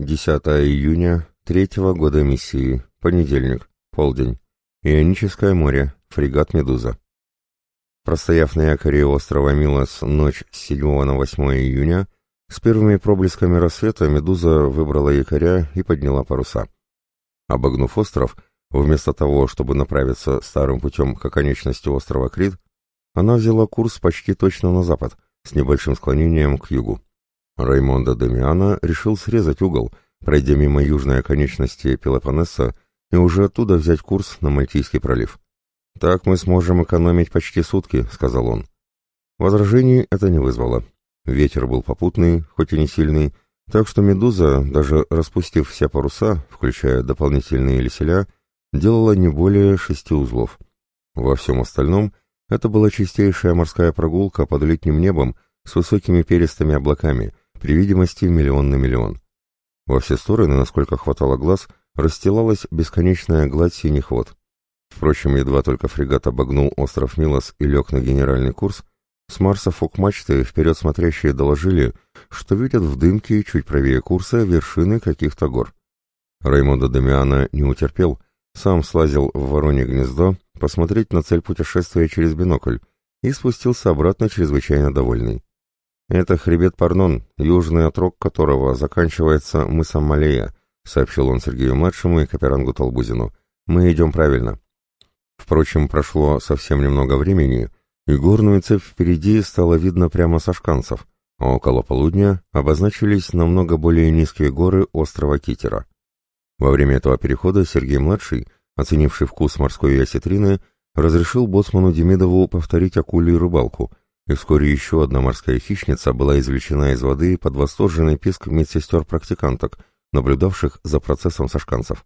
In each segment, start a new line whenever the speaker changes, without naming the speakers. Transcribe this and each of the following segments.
10 июня третьего года миссии, понедельник, полдень. Ионическое море, фрегат «Медуза». Простояв на якоре острова Милос ночь с 7 на 8 июня, с первыми проблесками рассвета «Медуза» выбрала якоря и подняла паруса. Обогнув остров, вместо того, чтобы направиться старым путем к оконечности острова Крит, она взяла курс почти точно на запад, с небольшим склонением к югу. Раймондо Дамиана решил срезать угол, пройдя мимо южной оконечности Пелопоннеса и уже оттуда взять курс на Мальтийский пролив. «Так мы сможем экономить почти сутки», — сказал он. Возражений это не вызвало. Ветер был попутный, хоть и не сильный, так что «Медуза», даже распустив все паруса, включая дополнительные леселя, делала не более шести узлов. Во всем остальном это была чистейшая морская прогулка под летним небом с высокими перистыми облаками, при видимости миллион на миллион. Во все стороны, насколько хватало глаз, расстилалась бесконечная гладь синих вод. Впрочем, едва только фрегат обогнул остров Милос и лег на генеральный курс, с Марса фок-мачты вперед смотрящие доложили, что видят в дымке чуть правее курса вершины каких-то гор. Раймондо Дамиана не утерпел, сам слазил в Воронье гнездо посмотреть на цель путешествия через бинокль и спустился обратно чрезвычайно довольный. «Это хребет Парнон, южный отрог которого заканчивается мысом Малея», сообщил он Сергею-младшему и Каперангу Толбузину. «Мы идем правильно». Впрочем, прошло совсем немного времени, и горную цепь впереди стало видно прямо со шканцев, а около полудня обозначились намного более низкие горы острова Китера. Во время этого перехода Сергей-младший, оценивший вкус морской осетрины, разрешил боцману Демидову повторить акулью рыбалку, и вскоре еще одна морская хищница была извлечена из воды под восторженный писк медсестер-практиканток, наблюдавших за процессом сашканцев.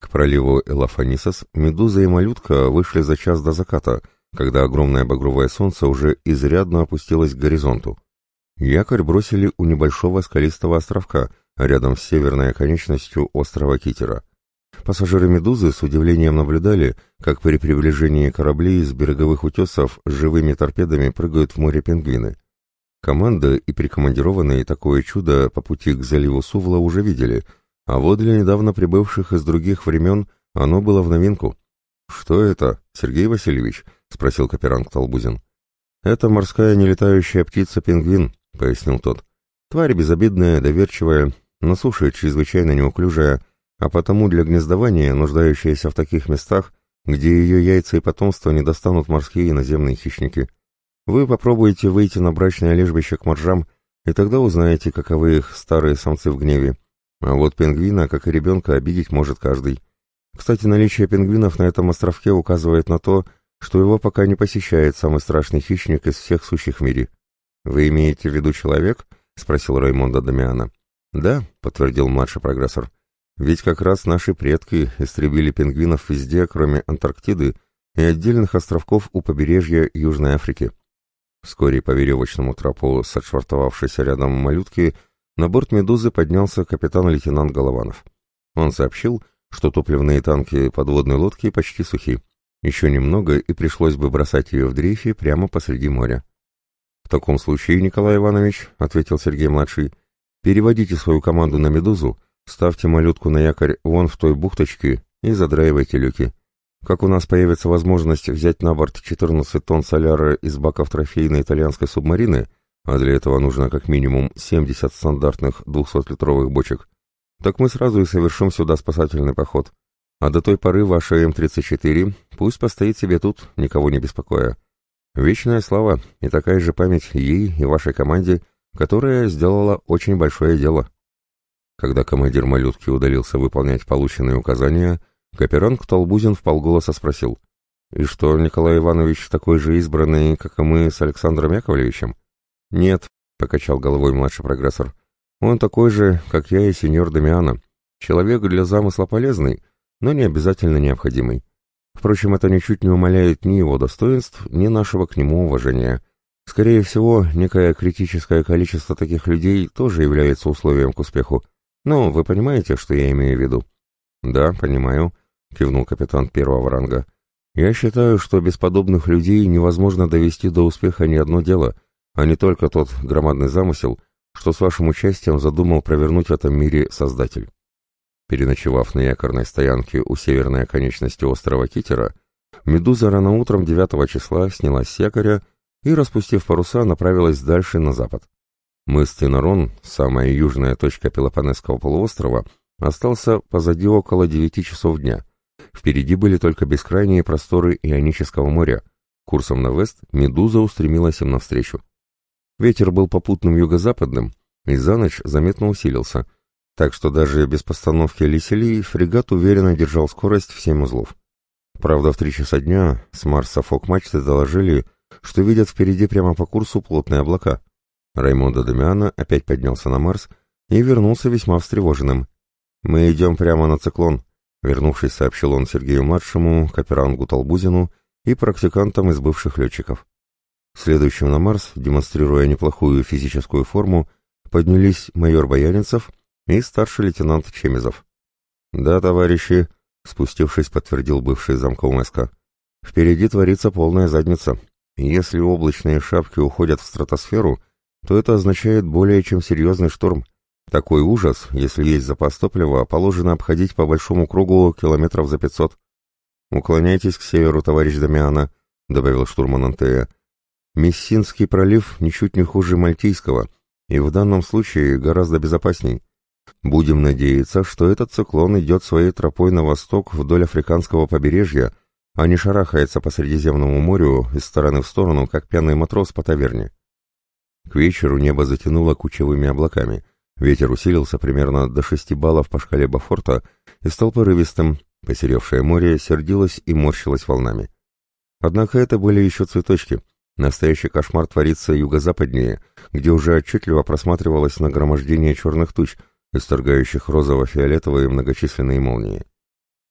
К проливу Элафанисос медуза и малютка вышли за час до заката, когда огромное багровое солнце уже изрядно опустилось к горизонту. Якорь бросили у небольшого скалистого островка, рядом с северной оконечностью острова Китера. Пассажиры «Медузы» с удивлением наблюдали, как при приближении кораблей из береговых утесов с живыми торпедами прыгают в море пингвины. Команда и прикомандированные такое чудо по пути к заливу Сувла уже видели, а вот для недавно прибывших из других времен оно было в новинку. «Что это, Сергей Васильевич?» — спросил Каперанг Толбузин. «Это морская нелетающая птица-пингвин», — пояснил тот. «Тварь безобидная, доверчивая, на суше чрезвычайно неуклюжая, а потому для гнездования нуждающаяся в таких местах, где ее яйца и потомство не достанут морские и наземные хищники. Вы попробуете выйти на брачное лежбище к моржам, и тогда узнаете, каковы их старые самцы в гневе. А вот пингвина, как и ребенка, обидеть может каждый. Кстати, наличие пингвинов на этом островке указывает на то, что его пока не посещает самый страшный хищник из всех сущих в мире. «Вы имеете в виду человек?» — спросил Раймонда Дамиана. «Да», — подтвердил младший прогрессор. Ведь как раз наши предки истребили пингвинов везде, кроме Антарктиды и отдельных островков у побережья Южной Африки. Вскоре по веревочному трапу с отшвартовавшейся рядом малютки на борт «Медузы» поднялся капитан-лейтенант Голованов. Он сообщил, что топливные танки подводной лодки почти сухи. Еще немного, и пришлось бы бросать ее в дрейфе прямо посреди моря. «В таком случае, Николай Иванович», — ответил Сергей-младший, — «переводите свою команду на «Медузу», Ставьте малютку на якорь вон в той бухточке и задраивайте люки. Как у нас появится возможность взять на борт 14 тонн соляра из баков трофейной итальянской субмарины, а для этого нужно как минимум 70 стандартных 200-литровых бочек, так мы сразу и совершим сюда спасательный поход. А до той поры ваша М-34 пусть постоит себе тут, никого не беспокоя. Вечная слава и такая же память ей и вашей команде, которая сделала очень большое дело. Когда командир малютки удалился выполнять полученные указания, Каперанг Толбузин вполголоса спросил, «И что, Николай Иванович такой же избранный, как и мы с Александром Яковлевичем?» «Нет», — покачал головой младший прогрессор, «он такой же, как я и сеньор Дамиана. Человек для замысла полезный, но не обязательно необходимый. Впрочем, это ничуть не умаляет ни его достоинств, ни нашего к нему уважения. Скорее всего, некое критическое количество таких людей тоже является условием к успеху. «Ну, вы понимаете, что я имею в виду?» «Да, понимаю», — кивнул капитан первого ранга. «Я считаю, что без подобных людей невозможно довести до успеха ни одно дело, а не только тот громадный замысел, что с вашим участием задумал провернуть в этом мире Создатель. Переночевав на якорной стоянке у северной оконечности острова Китера, «Медуза» рано утром 9 числа снялась с якоря и, распустив паруса, направилась дальше на запад. Мыс Тинарон, самая южная точка Пелопонесского полуострова, остался позади около 9 часов дня. Впереди были только бескрайние просторы Ионического моря. Курсом на вест «Медуза» устремилась им навстречу. Ветер был попутным юго-западным, и за ночь заметно усилился, так что даже без постановки лиселей фрегат уверенно держал скорость в семь узлов. Правда, в три часа дня с Марса фок-мачты доложили, что видят впереди прямо по курсу плотные облака. Раймондо Дамиана опять поднялся на Марс и вернулся весьма встревоженным. «Мы идем прямо на циклон», — вернувшись, сообщил он Сергею-младшему, Каперангу Толбузину и практикантам из бывших летчиков. Следующим на Марс, демонстрируя неплохую физическую форму, поднялись майор Бояринцев и старший лейтенант Чемизов. «Да, товарищи», — спустившись, подтвердил бывший замком СК, — «впереди творится полная задница. Если облачные шапки уходят в стратосферу, то это означает более чем серьезный шторм. Такой ужас, если есть запас топлива, положено обходить по большому кругу километров за пятьсот. «Уклоняйтесь к северу, товарищ Дамиана», — добавил штурман Антея. Мессинский пролив ничуть не хуже Мальтийского, и в данном случае гораздо безопасней. Будем надеяться, что этот циклон идет своей тропой на восток вдоль африканского побережья, а не шарахается по Средиземному морю из стороны в сторону, как пьяный матрос по таверне. К вечеру небо затянуло кучевыми облаками. Ветер усилился примерно до шести баллов по шкале Бафорта и стал порывистым. Посеревшее море сердилось и морщилось волнами. Однако это были еще цветочки — Настоящий кошмар творится юго-западнее, где уже отчетливо просматривалось нагромождение черных туч, исторгающих розово-фиолетовые многочисленные молнии.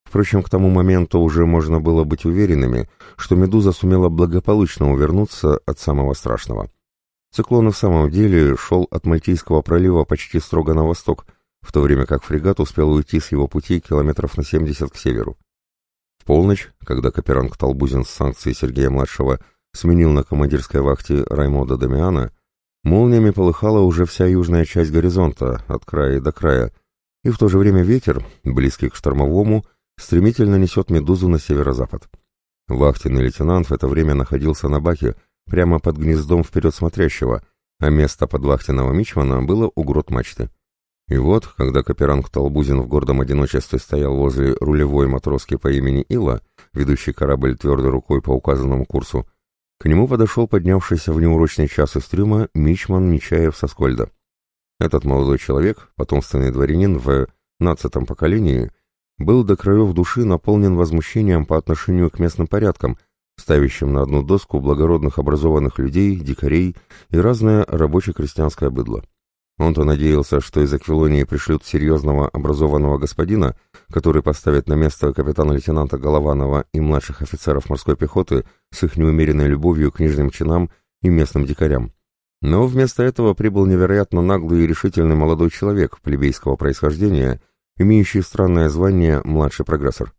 Впрочем, к тому моменту уже можно было быть уверенными, что «Медуза» сумела благополучно увернуться от самого страшного. Циклон и в самом деле шел от Мальтийского пролива почти строго на восток, в то время как фрегат успел уйти с его пути километров на 70 к северу. В полночь, когда Каперанг Толбузин с санкцией Сергея-младшего сменил на командирской вахте Раймода Дамиана, молниями полыхала уже вся южная часть горизонта, от края до края, и в то же время ветер, близкий к штормовому, стремительно несет «Медузу» на северо-запад. Вахтенный лейтенант в это время находился на баке, прямо под гнездом вперед смотрящего, а место под вахтенного мичмана было у грот мачты. И вот, когда Каперанг Толбузин в гордом одиночестве стоял возле рулевой матроски по имени Ила, ведущий корабль твердой рукой по указанному курсу, к нему подошел поднявшийся в неурочный час из трюма Мичман Нечаев со Скольда. Этот молодой человек, потомственный дворянин в нацатом поколении, был до краев души наполнен возмущением по отношению к местным порядкам, ставящим на одну доску благородных образованных людей, дикарей и разное рабоче-крестьянское быдло. Он-то надеялся, что из Аквилонии пришлют серьезного образованного господина, который поставит на место капитана-лейтенанта Голованова и младших офицеров морской пехоты с их неумеренной любовью к нижним чинам и местным дикарям. Но вместо этого прибыл невероятно наглый и решительный молодой человек плебейского происхождения, имеющий странное звание «младший прогрессор».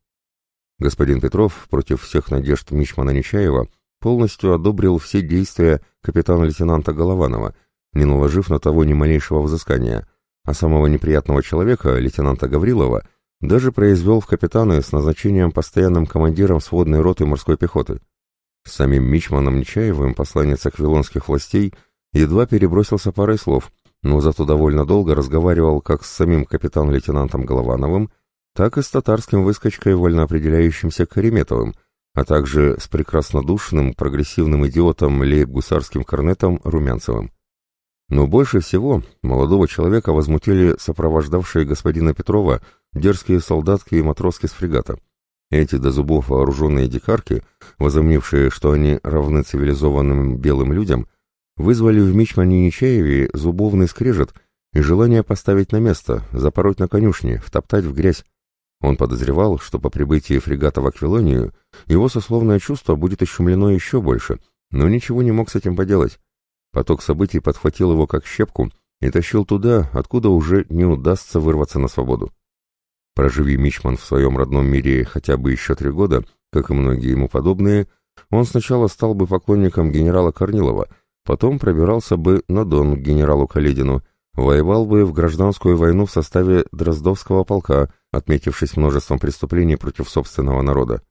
Господин Петров, против всех надежд Мичмана Нечаева, полностью одобрил все действия капитана-лейтенанта Голованова, не наложив на того ни малейшего взыскания, а самого неприятного человека, лейтенанта Гаврилова, даже произвел в капитаны с назначением постоянным командиром сводной роты морской пехоты. С самим Мичманом Нечаевым посланец аквилонских властей едва перебросился парой слов, но зато довольно долго разговаривал как с самим капитан-лейтенантом Головановым, так и с татарским выскочкой, вольно определяющимся Кареметовым, а также с прекраснодушным, прогрессивным идиотом лейб-гусарским корнетом Румянцевым. Но больше всего молодого человека возмутили сопровождавшие господина Петрова дерзкие солдатки и матроски с фрегата. Эти до зубов вооруженные дикарки, возомнившие, что они равны цивилизованным белым людям, вызвали в Мичмане Нечаеве зубовный скрежет и желание поставить на место, запороть на конюшне, втоптать в грязь. Он подозревал, что по прибытии фрегата в Аквилонию его сословное чувство будет ощумлено еще больше, но ничего не мог с этим поделать. Поток событий подхватил его как щепку и тащил туда, откуда уже не удастся вырваться на свободу. Проживи Мичман в своем родном мире хотя бы еще три года, как и многие ему подобные, он сначала стал бы поклонником генерала Корнилова, потом пробирался бы на Дон к генералу Каледину, воевал бы в гражданскую войну в составе Дроздовского полка, отметившись множеством преступлений против собственного народа.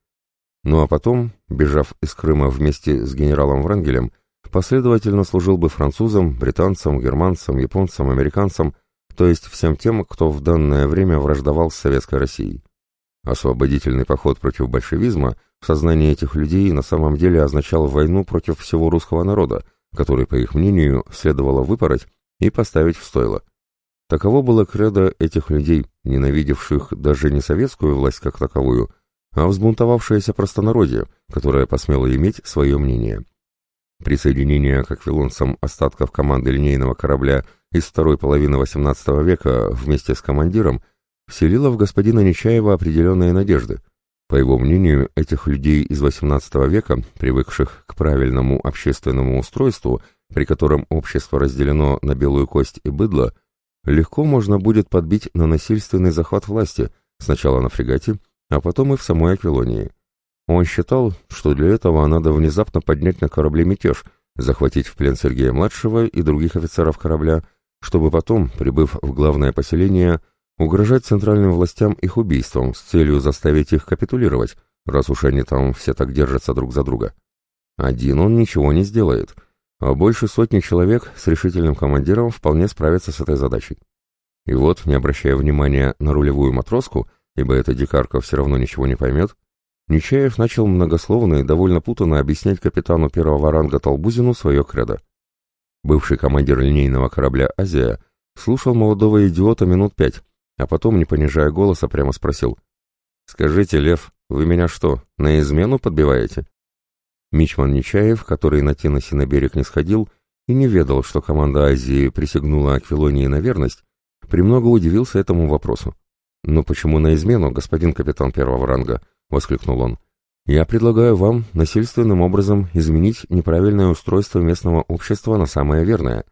Ну а потом, бежав из Крыма вместе с генералом Врангелем, последовательно служил бы французам, британцам, германцам, японцам, американцам, то есть всем тем, кто в данное время враждовал с Советской Россией. Освободительный поход против большевизма в сознании этих людей на самом деле означал войну против всего русского народа, который, по их мнению, следовало выпороть и поставить в стойло. Таково было кредо этих людей, ненавидевших даже не советскую власть как таковую, а взбунтовавшееся простонародье, которое посмело иметь свое мнение. Присоединение к аквилонцам остатков команды линейного корабля из второй половины XVIII века вместе с командиром вселило в господина Нечаева определенные надежды. По его мнению, этих людей из XVIII века, привыкших к правильному общественному устройству, при котором общество разделено на белую кость и быдло, легко можно будет подбить на насильственный захват власти, сначала на фрегате, а потом и в самой Аквилонии. Он считал, что для этого надо внезапно поднять на корабле мятеж, захватить в плен Сергея-младшего и других офицеров корабля, чтобы потом, прибыв в главное поселение, угрожать центральным властям их убийством с целью заставить их капитулировать, раз уж они там все так держатся друг за друга. Один он ничего не сделает, а больше сотни человек с решительным командиром вполне справятся с этой задачей. И вот, не обращая внимания на рулевую матроску, ибо эта дикарка все равно ничего не поймет, Нечаев начал многословно и довольно путанно объяснять капитану первого ранга Толбузину свое кредо. Бывший командир линейного корабля «Азия» слушал молодого идиота минут пять, а потом, не понижая голоса, прямо спросил. «Скажите, Лев, вы меня что, на измену подбиваете?» Мичман Нечаев, который на Теносе на берег не сходил и не ведал, что команда Азии присягнула Аквилонии на верность, премного удивился этому вопросу. «Но почему на измену, господин капитан первого ранга?» воскликнул он. «Я предлагаю вам насильственным образом изменить неправильное устройство местного общества на самое верное,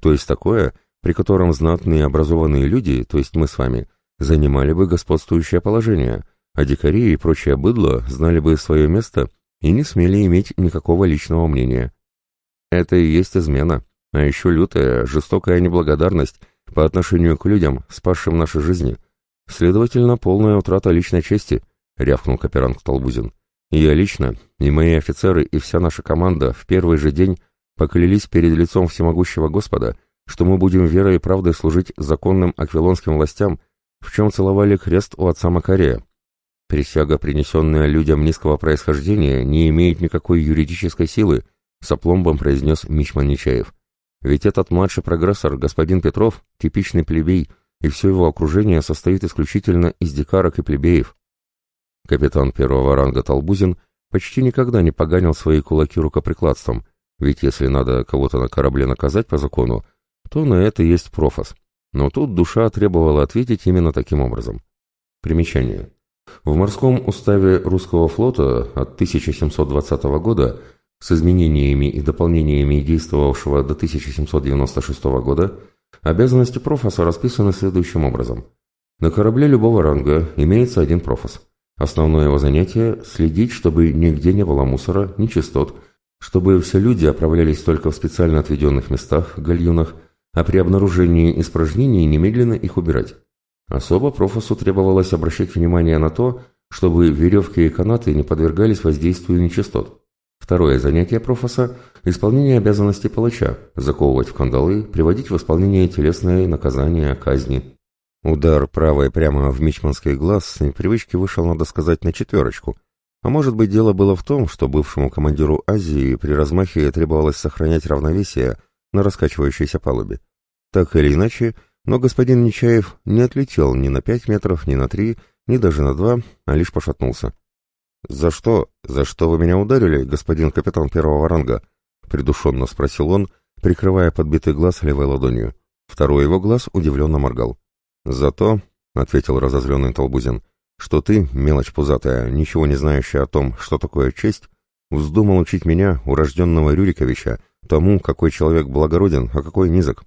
то есть такое, при котором знатные образованные люди, то есть мы с вами, занимали бы господствующее положение, а дикари и прочее быдло знали бы свое место и не смели иметь никакого личного мнения. Это и есть измена, а еще лютая, жестокая неблагодарность по отношению к людям, спасшим наши жизни, следовательно, полная утрата личной чести –— рявкнул Каперанг Толбузин. «Я лично, и мои офицеры, и вся наша команда в первый же день поклялись перед лицом всемогущего Господа, что мы будем верой и правдой служить законным аквилонским властям, в чем целовали крест у отца Макария. Присяга, принесенная людям низкого происхождения, не имеет никакой юридической силы», — с опломбом произнес Мичман Нечаев. «Ведь этот младший прогрессор, господин Петров, типичный плебей, и все его окружение состоит исключительно из дикарок и плебеев. Капитан первого ранга Толбузин почти никогда не поганил свои кулаки рукоприкладством, ведь если надо кого-то на корабле наказать по закону, то на это есть профос. Но тут душа требовала ответить именно таким образом. Примечание. В морском уставе русского флота от 1720 года с изменениями и дополнениями действовавшего до 1796 года обязанности профоса расписаны следующим образом. На корабле любого ранга имеется один профос – Основное его занятие – следить, чтобы нигде не было мусора, нечистот, чтобы все люди оправлялись только в специально отведенных местах, гальюнах, а при обнаружении испражнений немедленно их убирать. Особо профосу требовалось обращать внимание на то, чтобы веревки и канаты не подвергались воздействию нечистот. Второе занятие профоса – исполнение обязанностей палача, заковывать в кандалы, приводить в исполнение телесные наказания, казни. Удар правой прямо в мичманский глаз с непривычки вышел, надо сказать, на четверочку. А может быть, дело было в том, что бывшему командиру Азии при размахе требовалось сохранять равновесие на раскачивающейся палубе. Так или иначе, но господин Нечаев не отлетел ни на пять метров, ни на три, ни даже на два, а лишь пошатнулся. «За что? За что вы меня ударили, господин капитан первого ранга?» — придушенно спросил он, прикрывая подбитый глаз левой ладонью. Второй его глаз удивленно моргал. «Зато», — ответил разозленный Толбузин, — «что ты, мелочь пузатая, ничего не знающая о том, что такое честь, вздумал учить меня, урожденного Рюриковича, тому, какой человек благороден, а какой низок.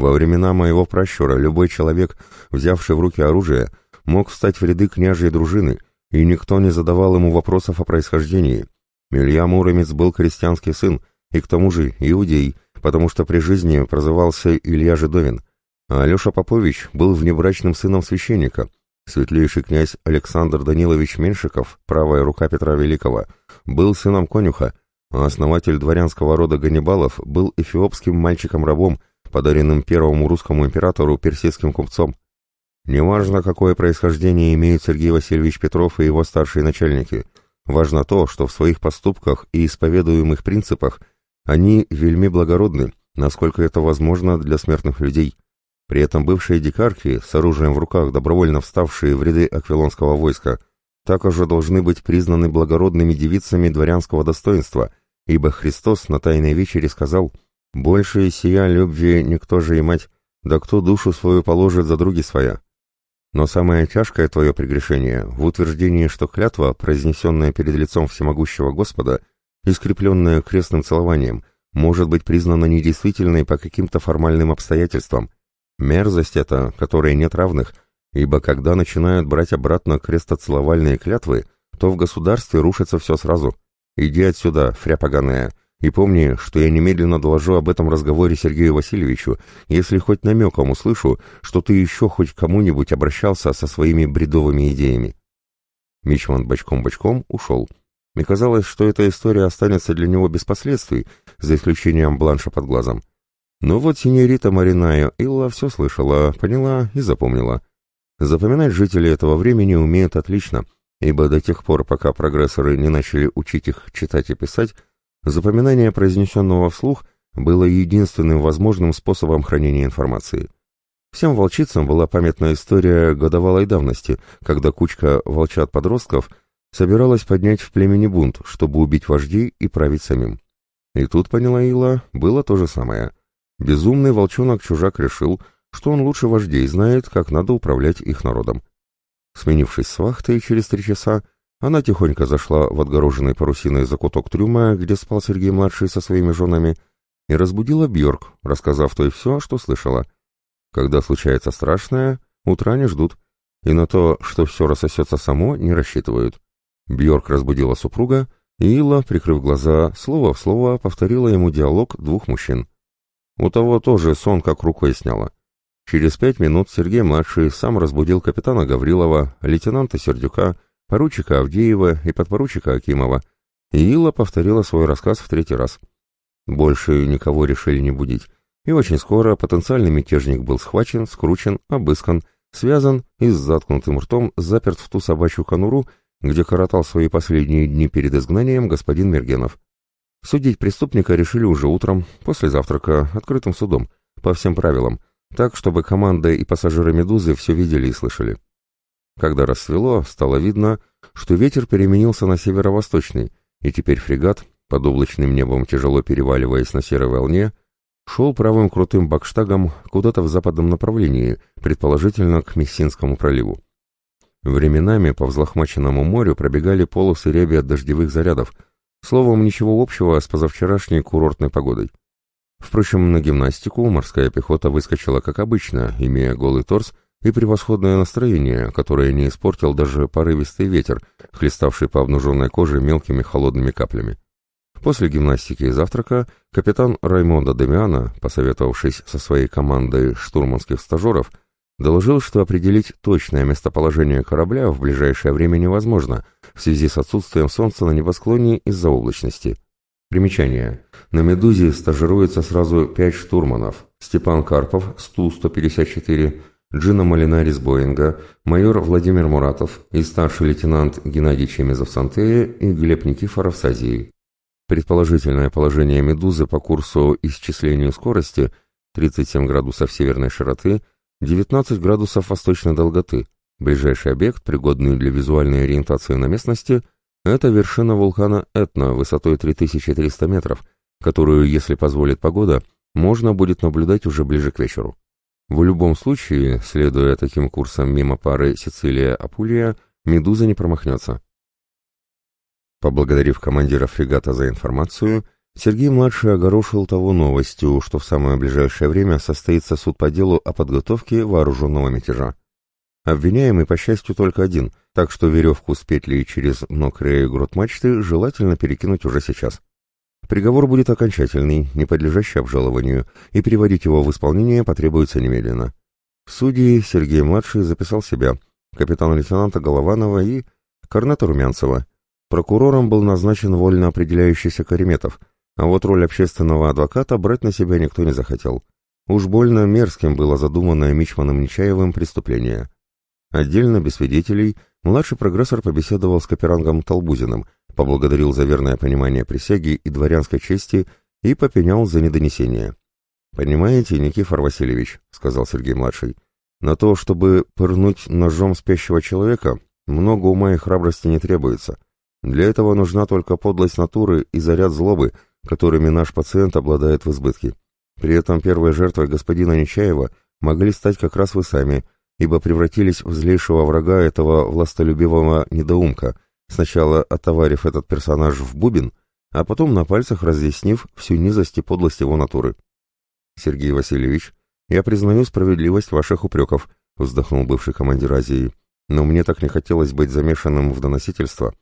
Во времена моего пращура любой человек, взявший в руки оружие, мог встать в ряды княжьей дружины, и никто не задавал ему вопросов о происхождении. Илья Муромец был крестьянский сын, и к тому же иудей, потому что при жизни прозывался Илья Жидовин — А Алеша Попович был внебрачным сыном священника. Светлейший князь Александр Данилович Меншиков, правая рука Петра Великого, был сыном конюха, а основатель дворянского рода Ганнибалов был эфиопским мальчиком-рабом, подаренным первому русскому императору персидским купцом. Неважно, какое происхождение имеют Сергей Васильевич Петров и его старшие начальники, важно то, что в своих поступках и исповедуемых принципах они вельми благородны, насколько это возможно для смертных людей. При этом бывшие дикарки, с оружием в руках, добровольно вставшие в ряды аквилонского войска, также должны быть признаны благородными девицами дворянского достоинства, ибо Христос на Тайной Вечере сказал «Больше сия любви никто же и мать, да кто душу свою положит за други своя». Но самое тяжкое твое прегрешение в утверждении, что клятва, произнесенная перед лицом всемогущего Господа, искрепленная крестным целованием, может быть признана недействительной по каким-то формальным обстоятельствам. Мерзость эта, которой нет равных, ибо когда начинают брать обратно крестоцеловальные клятвы, то в государстве рушится все сразу. Иди отсюда, фря поганая, и помни, что я немедленно доложу об этом разговоре Сергею Васильевичу, если хоть намеком услышу, что ты еще хоть кому-нибудь обращался со своими бредовыми идеями. Мичман бочком-бочком ушел. Мне казалось, что эта история останется для него без последствий, за исключением бланша под глазом. Но вот синьорита Маринайо Илла все слышала, поняла и запомнила. Запоминать жители этого времени умеют отлично, ибо до тех пор, пока прогрессоры не начали учить их читать и писать, запоминание произнесенного вслух было единственным возможным способом хранения информации. Всем волчицам была памятна история годовалой давности, когда кучка волчат-подростков собиралась поднять в племени бунт, чтобы убить вождей и править самим. И тут, поняла Ила, было то же самое. Безумный волчонок-чужак решил, что он лучше вождей знает, как надо управлять их народом. Сменившись с вахтой через три часа, она тихонько зашла в отгороженный парусиной закуток трюма, где спал Сергей-младший со своими женами, и разбудила Бьорк, рассказав той все, что слышала. Когда случается страшное, утра не ждут, и на то, что все рассосется само, не рассчитывают. Бьорк разбудила супруга, и Илла, прикрыв глаза, слово в слово повторила ему диалог двух мужчин. У того тоже сон как рукой сняло. Через пять минут Сергей-младший сам разбудил капитана Гаврилова, лейтенанта Сердюка, поручика Авдеева и подпоручика Акимова, и Илла повторила свой рассказ в третий раз. Больше никого решили не будить, и очень скоро потенциальный мятежник был схвачен, скручен, обыскан, связан и с заткнутым ртом заперт в ту собачью конуру, где коротал свои последние дни перед изгнанием господин Мергенов. Судить преступника решили уже утром, после завтрака, открытым судом, по всем правилам, так, чтобы команда и пассажиры «Медузы» все видели и слышали. Когда рассвело, стало видно, что ветер переменился на северо-восточный, и теперь фрегат, под облачным небом тяжело переваливаясь на серой волне, шел правым крутым бакштагом куда-то в западном направлении, предположительно к Мессинскому проливу. Временами по взлохмаченному морю пробегали полосы реби от дождевых зарядов, Словом, ничего общего с позавчерашней курортной погодой. Впрочем, на гимнастику морская пехота выскочила как обычно, имея голый торс и превосходное настроение, которое не испортил даже порывистый ветер, хлеставший по обнаженной коже мелкими холодными каплями. После гимнастики и завтрака капитан Раймондо Демиана, посоветовавшись со своей командой штурманских стажеров, доложил, что определить точное местоположение корабля в ближайшее время невозможно в связи с отсутствием солнца на небосклоне из-за облачности. Примечание. На «Медузе» стажируется сразу пять штурманов. Степан Карпов с Ту-154, Джина Малинари с Боинга, майор Владимир Муратов и старший лейтенант Геннадий Чемезов с и Глеб Никифоров с Азии. Предположительное положение «Медузы» по курсу исчислению скорости 37 градусов северной широты – 19 градусов восточной долготы. Ближайший объект, пригодный для визуальной ориентации на местности, это вершина вулкана Этна высотой 3300 метров, которую, если позволит погода, можно будет наблюдать уже ближе к вечеру. В любом случае, следуя таким курсом мимо пары Сицилия-Апулия, «Медуза» не промахнется. Поблагодарив командира фрегата за информацию, Сергей-младший огорошил того новостью, что в самое ближайшее время состоится суд по делу о подготовке вооруженного мятежа. Обвиняемый, по счастью, только один, так что веревку с петлей через мокрые грот мачты желательно перекинуть уже сейчас. Приговор будет окончательный, не подлежащий обжалованию, и переводить его в исполнение потребуется немедленно. Судьи Сергей-младший записал себя, капитана-лейтенанта Голованова и корнета Румянцева. Прокурором был назначен вольно определяющийся Кареметов, а вот роль общественного адвоката брать на себя никто не захотел. Уж больно мерзким было задуманное Мичманом Нечаевым преступление. Отдельно, без свидетелей, младший прогрессор побеседовал с Каперангом Толбузиным, поблагодарил за верное понимание присяги и дворянской чести и попенял за недонесение. «Понимаете, Никифор Васильевич», — сказал Сергей-младший, — «на то, чтобы пырнуть ножом спящего человека, много ума и храбрости не требуется. Для этого нужна только подлость натуры и заряд злобы, которыми наш пациент обладает в избытке. При этом первой жертвой господина Нечаева могли стать как раз вы сами, ибо превратились в злейшего врага этого властолюбивого недоумка, сначала отоварив этот персонаж в бубен, а потом на пальцах разъяснив всю низость и подлость его натуры. «Сергей Васильевич, я признаю справедливость ваших упреков», — вздохнул бывший командир Азии, «но мне так не хотелось быть замешанным в доносительство.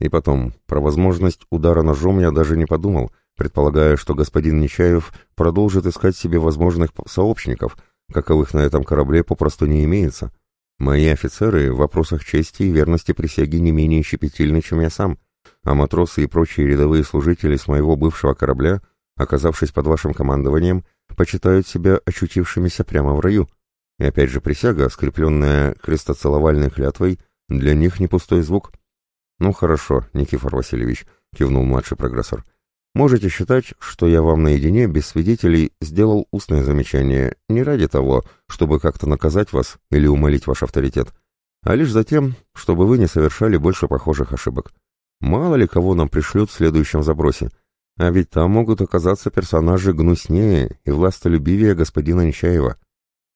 И потом, про возможность удара ножом я даже не подумал, предполагая, что господин Нечаев продолжит искать себе возможных сообщников, каковых на этом корабле попросту не имеется. Мои офицеры в вопросах чести и верности присяги не менее щепетильны, чем я сам, а матросы и прочие рядовые служители с моего бывшего корабля, оказавшись под вашим командованием, почитают себя очутившимися прямо в раю. И опять же присяга, скрепленная крестоцеловальной клятвой, для них не пустой звук. «Ну хорошо, Никифор Васильевич», — кивнул младший прогрессор, — Можете считать, что я вам наедине, без свидетелей, сделал устное замечание не ради того, чтобы как-то наказать вас или умолить ваш авторитет, а лишь за тем, чтобы вы не совершали больше похожих ошибок. Мало ли кого нам пришлют в следующем забросе, а ведь там могут оказаться персонажи гнуснее и властолюбивее господина Нечаева.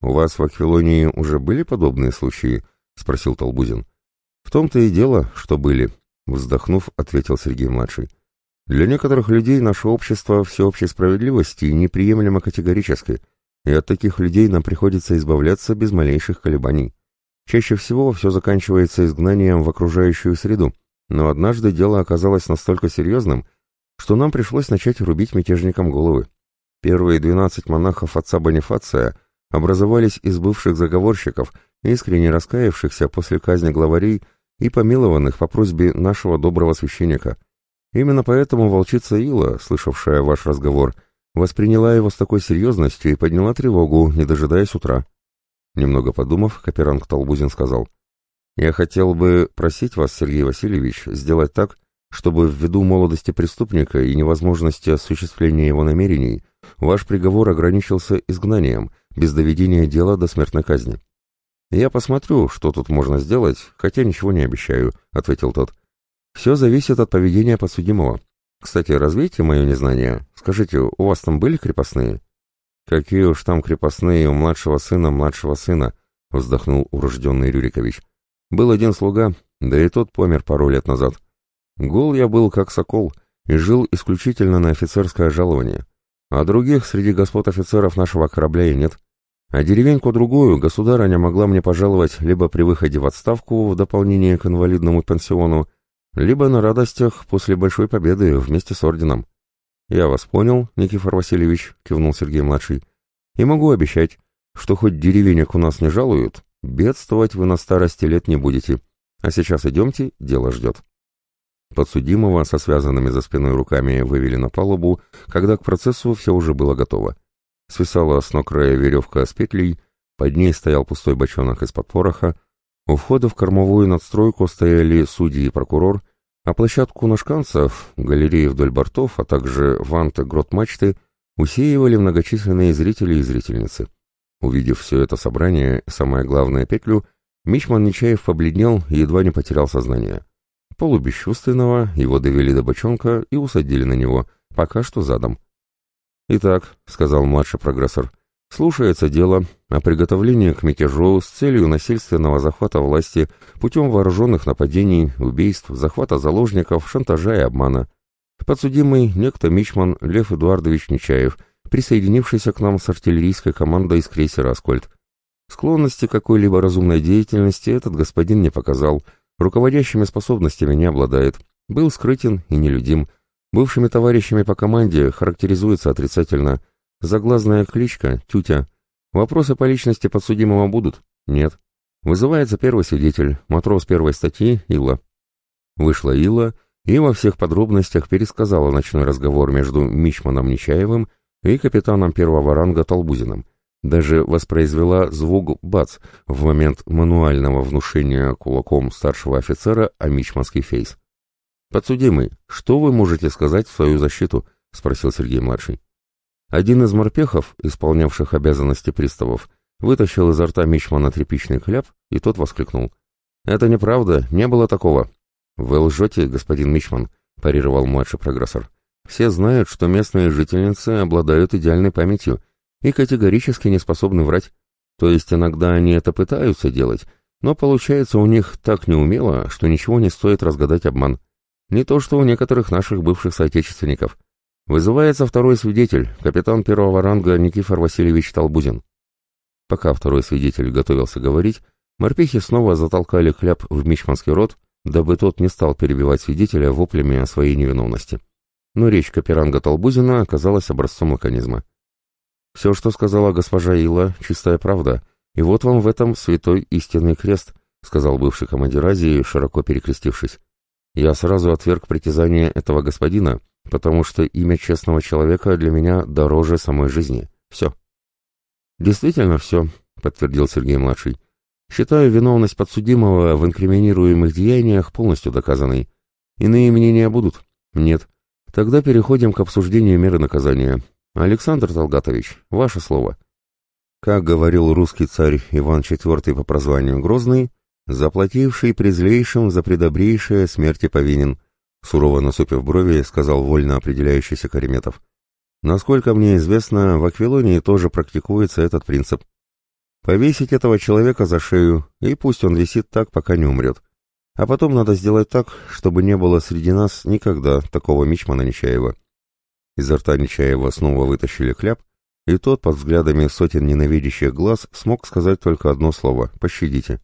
У вас в Аквилонии уже были подобные случаи? — спросил Толбузин. — В том-то и дело, что были, — вздохнув, ответил Сергей-младший. — для некоторых людей наше общество всеобщей справедливости неприемлемо категорически, и от таких людей нам приходится избавляться без малейших колебаний. Чаще всего все заканчивается изгнанием в окружающую среду, но однажды дело оказалось настолько серьезным, что нам пришлось начать рубить мятежникам головы. Первые двенадцать монахов отца Бонифация образовались из бывших заговорщиков, искренне раскаявшихся после казни главарей и помилованных по просьбе нашего доброго священника – Именно поэтому волчица Ила, слышавшая ваш разговор, восприняла его с такой серьезностью и подняла тревогу, не дожидаясь утра. Немного подумав, Каперанг Толбузин сказал, «Я хотел бы просить вас, Сергей Васильевич, сделать так, чтобы ввиду молодости преступника и невозможности осуществления его намерений, ваш приговор ограничился изгнанием, без доведения дела до смертной казни». «Я посмотрю, что тут можно сделать, хотя ничего не обещаю», — ответил тот. Все зависит от поведения подсудимого. Кстати, развейте мое незнание. Скажите, у вас там были крепостные? Какие уж там крепостные у младшего сына младшего сына, вздохнул урожденный Рюрикович. Был один слуга, да и тот помер пару лет назад. Гол я был как сокол и жил исключительно на офицерское жалование. А других среди господ офицеров нашего корабля и нет. А деревеньку-другую государыня могла мне пожаловать либо при выходе в отставку в дополнение к инвалидному пенсиону, либо на радостях после большой победы вместе с орденом. «Я вас понял, Никифор Васильевич», — кивнул Сергей-младший, «и могу обещать, что хоть деревенек у нас не жалуют, бедствовать вы на старости лет не будете. А сейчас идемте, дело ждет». Подсудимого со связанными за спиной руками вывели на палубу, когда к процессу все уже было готово. Свисала с ног края веревка с петлей, под ней стоял пустой бочонок из-под пороха, у входа в кормовую надстройку стояли судьи и прокурор, а площадку нашканцев, галереи вдоль бортов, а также ванты грот-мачты усеивали многочисленные зрители и зрительницы. Увидев все это собрание, самое главное петлю, Мичман Нечаев побледнел и едва не потерял сознание. Полубесчувственного его довели до бочонка и усадили на него, пока что задом. «Итак», — сказал младший прогрессор, — Слушается дело о приготовлении к мятежу с целью насильственного захвата власти путем вооруженных нападений, убийств, захвата заложников, шантажа и обмана. Подсудимый некто Мичман Лев Эдуардович Нечаев, присоединившийся к нам с артиллерийской командой из крейсера «Аскольд». Склонности какой-либо разумной деятельности этот господин не показал, руководящими способностями не обладает, был скрытен и нелюдим, Бывшими товарищами по команде характеризуется отрицательно. Заглазная кличка — Тютя. Вопросы по личности подсудимого будут? Нет. Вызывается первый свидетель, матрос первой статьи, Илла. Вышла Илла и во всех подробностях пересказала ночной разговор между Мичманом Нечаевым и капитаном первого ранга Толбузиным. Даже воспроизвела звук «бац» в момент мануального внушения кулаком старшего офицера о мичманский фейс. «Подсудимый, что вы можете сказать в свою защиту?» — спросил Сергей-младший. Один из морпехов, исполнявших обязанности приставов, вытащил изо рта Мичмана тряпичный кляп, и тот воскликнул. «Это неправда, не было такого». «Вы лжете, господин Мичман», — парировал младший прогрессор. «Все знают, что местные жительницы обладают идеальной памятью и категорически не способны врать. То есть иногда они это пытаются делать, но получается у них так неумело, что ничего не стоит разгадать обман. Не то что у некоторых наших бывших соотечественников. Вызывается второй свидетель, капитан первого ранга Никифор Васильевич Толбузин. Пока второй свидетель готовился говорить, морпехи снова затолкали хляб в мичманский рот, дабы тот не стал перебивать свидетеля воплями о своей невиновности. Но речь Каперанга Толбузина оказалась образцом лаконизма. «Все, что сказала госпожа Ила, чистая правда, и вот вам в этом святой истинный крест», сказал бывший командир Азии, широко перекрестившись. «Я сразу отверг притязание этого господина, потому что имя честного человека для меня дороже самой жизни. Все». «Действительно все», — подтвердил Сергей-младший. «Считаю виновность подсудимого в инкриминируемых деяниях полностью доказанной. Иные мнения будут? Нет. Тогда переходим к обсуждению меры наказания. Александр Толгатович, ваше слово». Как говорил русский царь Иван IV по прозванию Грозный, заплативший презлейшим за предобрейшее смерти повинен, сурово насупив брови, сказал вольно определяющийся Кареметов. Насколько мне известно, в Аквилонии тоже практикуется этот принцип. Повесить этого человека за шею, и пусть он висит так, пока не умрет. А потом надо сделать так, чтобы не было среди нас никогда такого мичмана Нечаева. Изо рта Нечаева снова вытащили кляп, и тот под взглядами сотен ненавидящих глаз смог сказать только одно слово — «пощадите».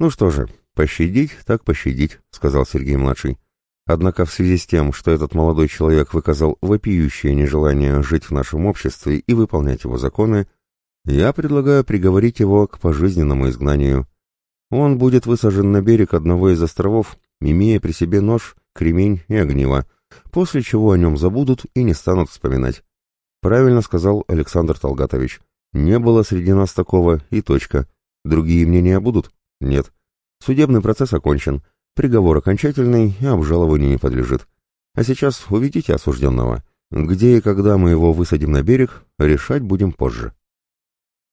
«Ну что же, пощадить, так пощадить», — сказал Сергей-младший. Однако в связи с тем, что этот молодой человек выказал вопиющее нежелание жить в нашем обществе и выполнять его законы, я предлагаю приговорить его к пожизненному изгнанию. Он будет высажен на берег одного из островов, имея при себе нож, кремень и огниво, после чего о нем забудут и не станут вспоминать. Правильно сказал Александр Толгатович. Не было среди нас такого, и точка. Другие мнения будут? Нет. Судебный процесс окончен. Приговор окончательный и обжалованию не подлежит. А сейчас уведите осужденного. Где и когда мы его высадим на берег, решать будем позже.